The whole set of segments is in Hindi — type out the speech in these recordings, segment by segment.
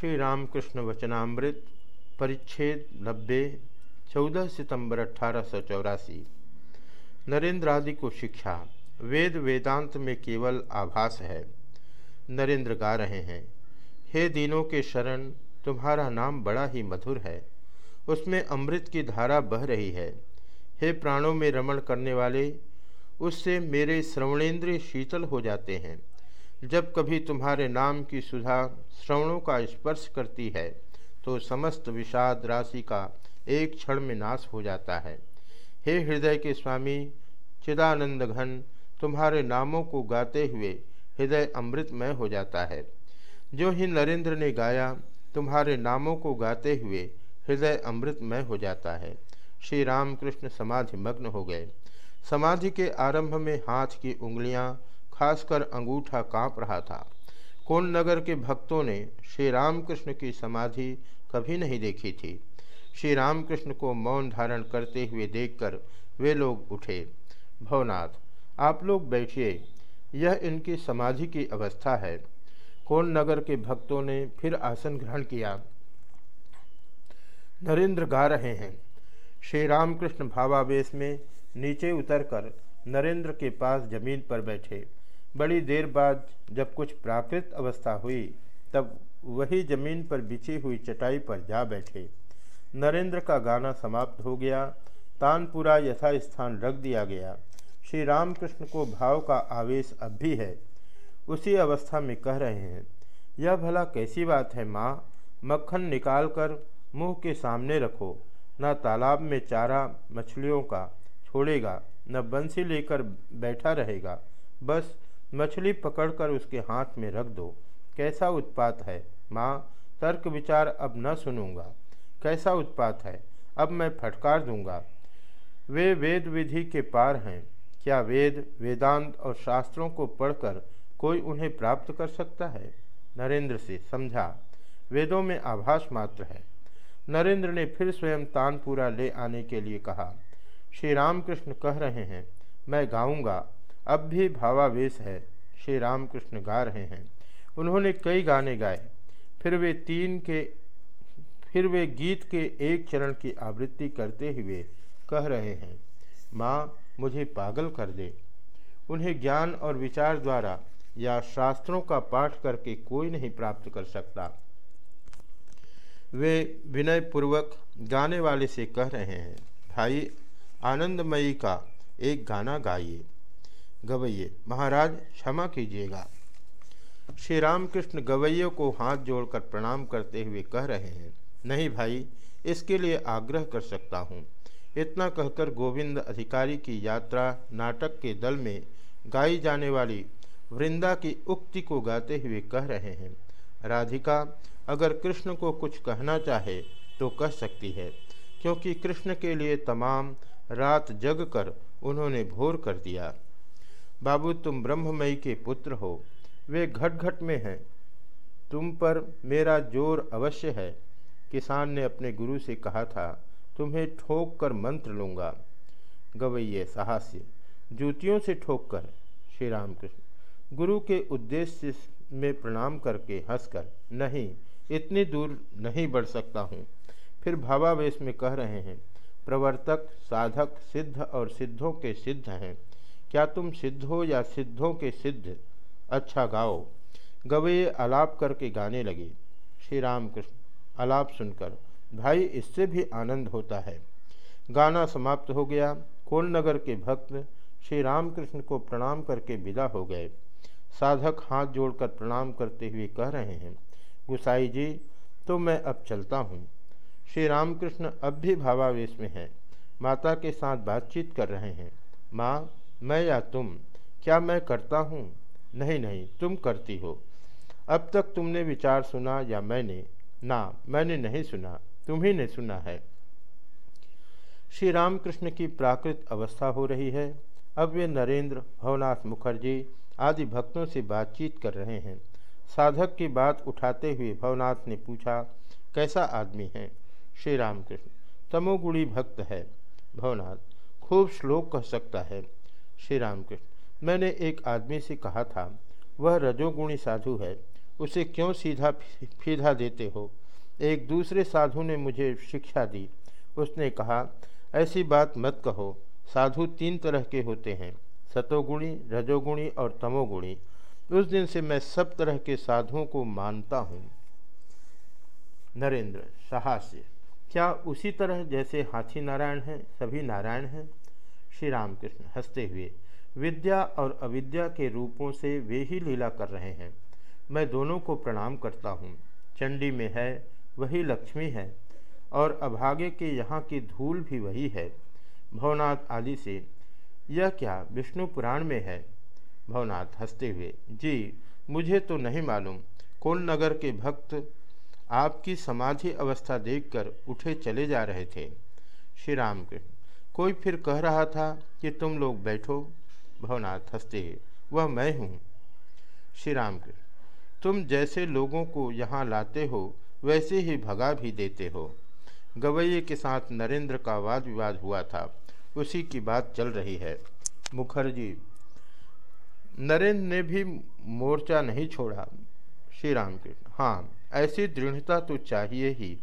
श्री रामकृष्ण वचनामृत परिच्छेद नब्बे, चौदह सितंबर अठारह सौ चौरासी। नरेंद्र आदि को शिक्षा, वेद वेदांत में केवल आभास है। नरेंद्र गा रहे हैं, हे दिनों के शरण, तुम्हारा नाम बड़ा ही मधुर है। उसमें अमृत की धारा बह रही है। हे प्राणों में रमण करने वाले, उससे मेरे श्रवणेन्द्रिय शीतल हो जाते हैं। जब कभी तुम्हारे नाम की सुधा श्रवणों का स्पर्श करती है तो समस्त विषाद राशि का एक क्षण में नाश हो जाता है। हे हृदय के स्वामी, चिदानंद घन, तुम्हारे नामों को गाते हुए हृदय अमृतमय हो जाता है। जो ही नरेंद्र ने गाया, तुम्हारे नामों को गाते हुए हृदय अमृतमय हो जाता है। श्री रामकृष्ण समाधि मग्न हो गए। समाधि के आरंभ में हाथ की उंगलियाँ खासकर अंगूठा काँप रहा था। कौन नगर के भक्तों ने श्री रामकृष्ण की समाधि कभी नहीं देखी थी। श्री रामकृष्ण को मौन धारण करते हुए देखकर वे लोग उठे। भवनाथ, आप लोग बैठिए। यह इनकी समाधि की अवस्था है। कौन नगर के भक्तों ने फिर आसन ग्रहण किया। नरेंद्र गा रहे हैं। श्री रामकृष्ण भावावेश में नीचे उतरकर नरेंद्र के पास ज़मीन पर बैठे। बड़ी देर बाद जब कुछ प्राकृत अवस्था हुई, तब वही ज़मीन पर बिछी हुई चटाई पर जा बैठे। नरेंद्र का गाना समाप्त हो गया। तानपुरा यथास्थान रख दिया गया। श्री रामकृष्ण को भाव का आवेश अब भी है। उसी अवस्था में कह रहे हैं, यह भला कैसी बात है माँ? मक्खन निकाल कर मुँह के सामने रखो। न तालाब में चारा मछलियों का छोड़ेगा, न बंसी लेकर बैठा रहेगा। बस मछली पकड़कर उसके हाथ में रख दो। कैसा उत्पात है? माँ, तर्क विचार अब न सुनूँगा। कैसा उत्पात है? अब मैं फटकार दूँगा। वे वेद विधि के पार हैं। क्या वेद, वेदांत और शास्त्रों को पढ़कर कोई उन्हें प्राप्त कर सकता है? नरेंद्र से समझा। वेदों में आभास मात्र है। नरेंद्र ने फिर स्वयं तानपुरा ले आने के लिए कहा, श्री रामकृष्ण कह रहे हैं, मैं गाऊँगा। अब भी भावावेश है। श्री रामकृष्ण गा रहे हैं। उन्होंने कई गाने गाए। फिर वे तीन के, फिर वे गीत के एक चरण की आवृत्ति करते हुए कह रहे हैं, माँ, मुझे पागल कर दे। उन्हें ज्ञान और विचार द्वारा या शास्त्रों का पाठ करके कोई नहीं प्राप्त कर सकता। वे विनय पूर्वक गाने वाले से कह रहे हैं, भाई, आनंदमयी का एक गाना गाइए। गवैये। महाराज, क्षमा कीजिएगा। श्री रामकृष्ण गवैये को हाथ जोड़कर प्रणाम करते हुए कह रहे हैं, नहीं भाई, इसके लिए आग्रह कर सकता हूँ। इतना कहकर गोविंद अधिकारी की यात्रा नाटक के दल में गाई जाने वाली वृंदा की उक्ति को गाते हुए कह रहे हैं, राधिका, अगर कृष्ण को कुछ कहना चाहे तो कह सकती है, क्योंकि कृष्ण के लिए तमाम रात जग कर उन्होंने भोर कर दिया। बाबू तुम ब्रह्ममयी के पुत्र हो। वे घट घट में हैं। तुम पर मेरा ज़ोर अवश्य है। किसान ने अपने गुरु से कहा था, तुम्हें ठोक कर मंत्र लूँगा। गवैये साहस्य, जूतियों से ठोक कर श्री रामकृष्ण। गुरु के उद्देश्य में प्रणाम करके हंसकर, नहीं, इतनी दूर नहीं बढ़ सकता हूँ। फिर भावावेश में कह रहे हैं, प्रवर्तक, साधक, सिद्ध और सिद्धों के सिद्ध हैं। क्या तुम सिद्ध हो या सिद्धों के सिद्ध? अच्छा गाओ। गवे आलाप करके गाने लगे। श्री राम कृष्ण आलाप सुनकर, भाई, इससे भी आनंद होता है। गाना समाप्त हो गया। कोलनगर के भक्त श्री रामकृष्ण को प्रणाम करके विदा हो गए। साधक हाथ जोड़कर प्रणाम करते हुए कह रहे हैं, गुसाई जी तो मैं अब चलता हूँ। श्री रामकृष्ण अब भी भावावेश में हैं। माता के साथ बातचीत कर रहे हैं। माँ मैं या तुम? क्या मैं करता हूँ? नहीं नहीं, तुम करती हो। अब तक तुमने विचार सुना या मैंने? ना, मैंने नहीं सुना, तुम ही ने सुना है। श्री रामकृष्ण की प्राकृत अवस्था हो रही है। अब वे नरेंद्र, भवनाथ मुखर्जी आदि भक्तों से बातचीत कर रहे हैं। साधक की बात उठाते हुए भवनाथ ने पूछा, कैसा आदमी है? श्री रामकृष्ण तमोगुणी भक्त है। भवनाथ, खूब श्लोक कह सकता है। श्री रामकृष्ण। मैंने एक आदमी से कहा था, वह रजोगुणी साधु है, उसे क्यों सीधा फीधा देते हो? एक दूसरे साधु ने मुझे शिक्षा दी। उसने कहा, ऐसी बात मत कहो, साधु तीन तरह के होते हैं, सतोगुणी, रजोगुणी और तमोगुणी। उस दिन से मैं सब तरह के साधुओं को मानता हूँ। नरेंद्र, साहस्य। क्या उसी तरह जैसे हाथी नारायण हैं, सभी नारायण हैं? श्री रामकृष्ण हँसते हुए, विद्या और अविद्या के रूपों से वे ही लीला कर रहे हैं। मैं दोनों को प्रणाम करता हूँ। चंडी में है, वही लक्ष्मी है, और अभागे के यहाँ की धूल भी वही है। भवनाथ आदि से, यह क्या विष्णु पुराण में है? भवनाथ हँसते हुए, जी, मुझे तो नहीं मालूम। कौन नगर के भक्त आपकी समाधि अवस्था देखकर उठे चले जा रहे थे। श्री राम के कोई फिर कह रहा था कि तुम लोग बैठो, भवनाथ हँसते वह मैं हूँ। श्री राम तुम जैसे लोगों को यहाँ लाते हो, वैसे ही भगा भी देते हो। गवैये के साथ नरेंद्र का वाद विवाद हुआ था, उसी की बात चल रही है। मुखर्जी, नरेंद्र ने भी मोर्चा नहीं छोड़ा। श्री राम के हाँ ऐसी दृढ़ता तो चाहिए ही।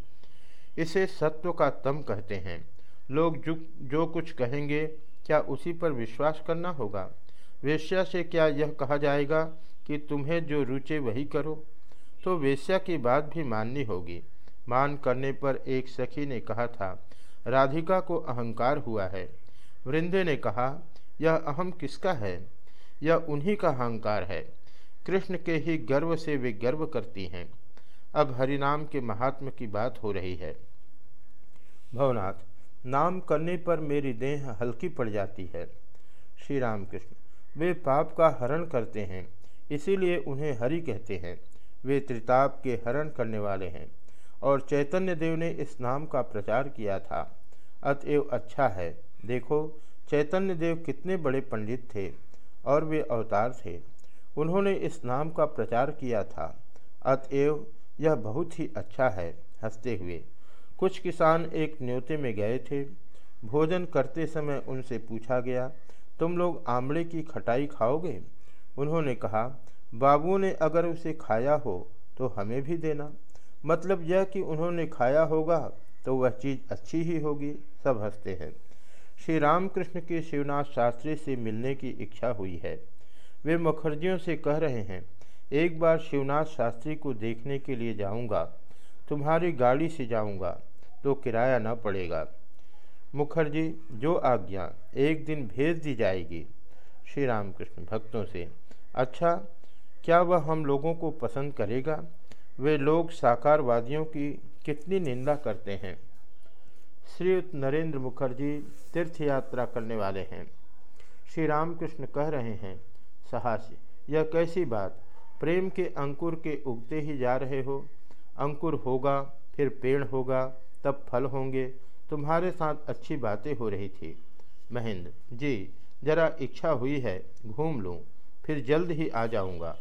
इसे सत्व का तम कहते हैं। लोग जो जो कुछ कहेंगे, क्या उसी पर विश्वास करना होगा? वेश्या से क्या यह कहा जाएगा कि तुम्हें जो रुचे वही करो? तो वेश्या की बात भी माननी होगी। मान करने पर एक सखी ने कहा था, राधिका को अहंकार हुआ है। वृंदे ने कहा, यह अहम किसका है? यह उन्हीं का अहंकार है। कृष्ण के ही गर्व से वे गर्व करती हैं। अब हरिनाम के महात्म की बात हो रही है। भवनाथ नाम करने पर मेरी देह हल्की पड़ जाती है। श्री राम कृष्ण वे पाप का हरण करते हैं, इसीलिए उन्हें हरि कहते हैं। वे त्रिताप के हरण करने वाले हैं, और चैतन्य देव ने इस नाम का प्रचार किया था। अतएव अच्छा है। देखो, चैतन्य देव कितने बड़े पंडित थे, और वे अवतार थे। उन्होंने इस नाम का प्रचार किया था। अतएव यह बहुत ही अच्छा है, हँसते हुए। कुछ किसान एक न्योते में गए थे। भोजन करते समय उनसे पूछा गया, तुम लोग आमले की खटाई खाओगे? उन्होंने कहा, बाबू ने अगर उसे खाया हो तो हमें भी देना। मतलब यह कि उन्होंने खाया होगा तो वह चीज़ अच्छी ही होगी। सब हँसते हैं। श्री रामकृष्ण के शिवनाथ शास्त्री से मिलने की इच्छा हुई है। वे मुखर्जियों से कह रहे हैं, एक बार शिवनाथ शास्त्री को देखने के लिए जाऊँगा, तुम्हारी गाड़ी से जाऊँगा। तो किराया न पड़ेगा। मुखर्जी, जो आज्ञा एक दिन भेज दी जाएगी श्री रामकृष्ण भक्तों से। अच्छा क्या वह हम लोगों को पसंद करेगा? वे लोग साकारवादियों की कितनी निंदा करते हैं। श्रीयुक्त नरेंद्र मुखर्जी तीर्थ यात्रा करने वाले हैं। श्री रामकृष्ण कह रहे हैं, साहस, यह कैसी बात? प्रेम के अंकुर के उगते ही जा रहे हो। अंकुर होगा, फिर पेड़ होगा तब फल होंगे। तुम्हारे साथ अच्छी बातें हो रही थी। महेंद्र, जी, जरा इच्छा हुई है, घूम लूँ, फिर जल्द ही आ जाऊँगा।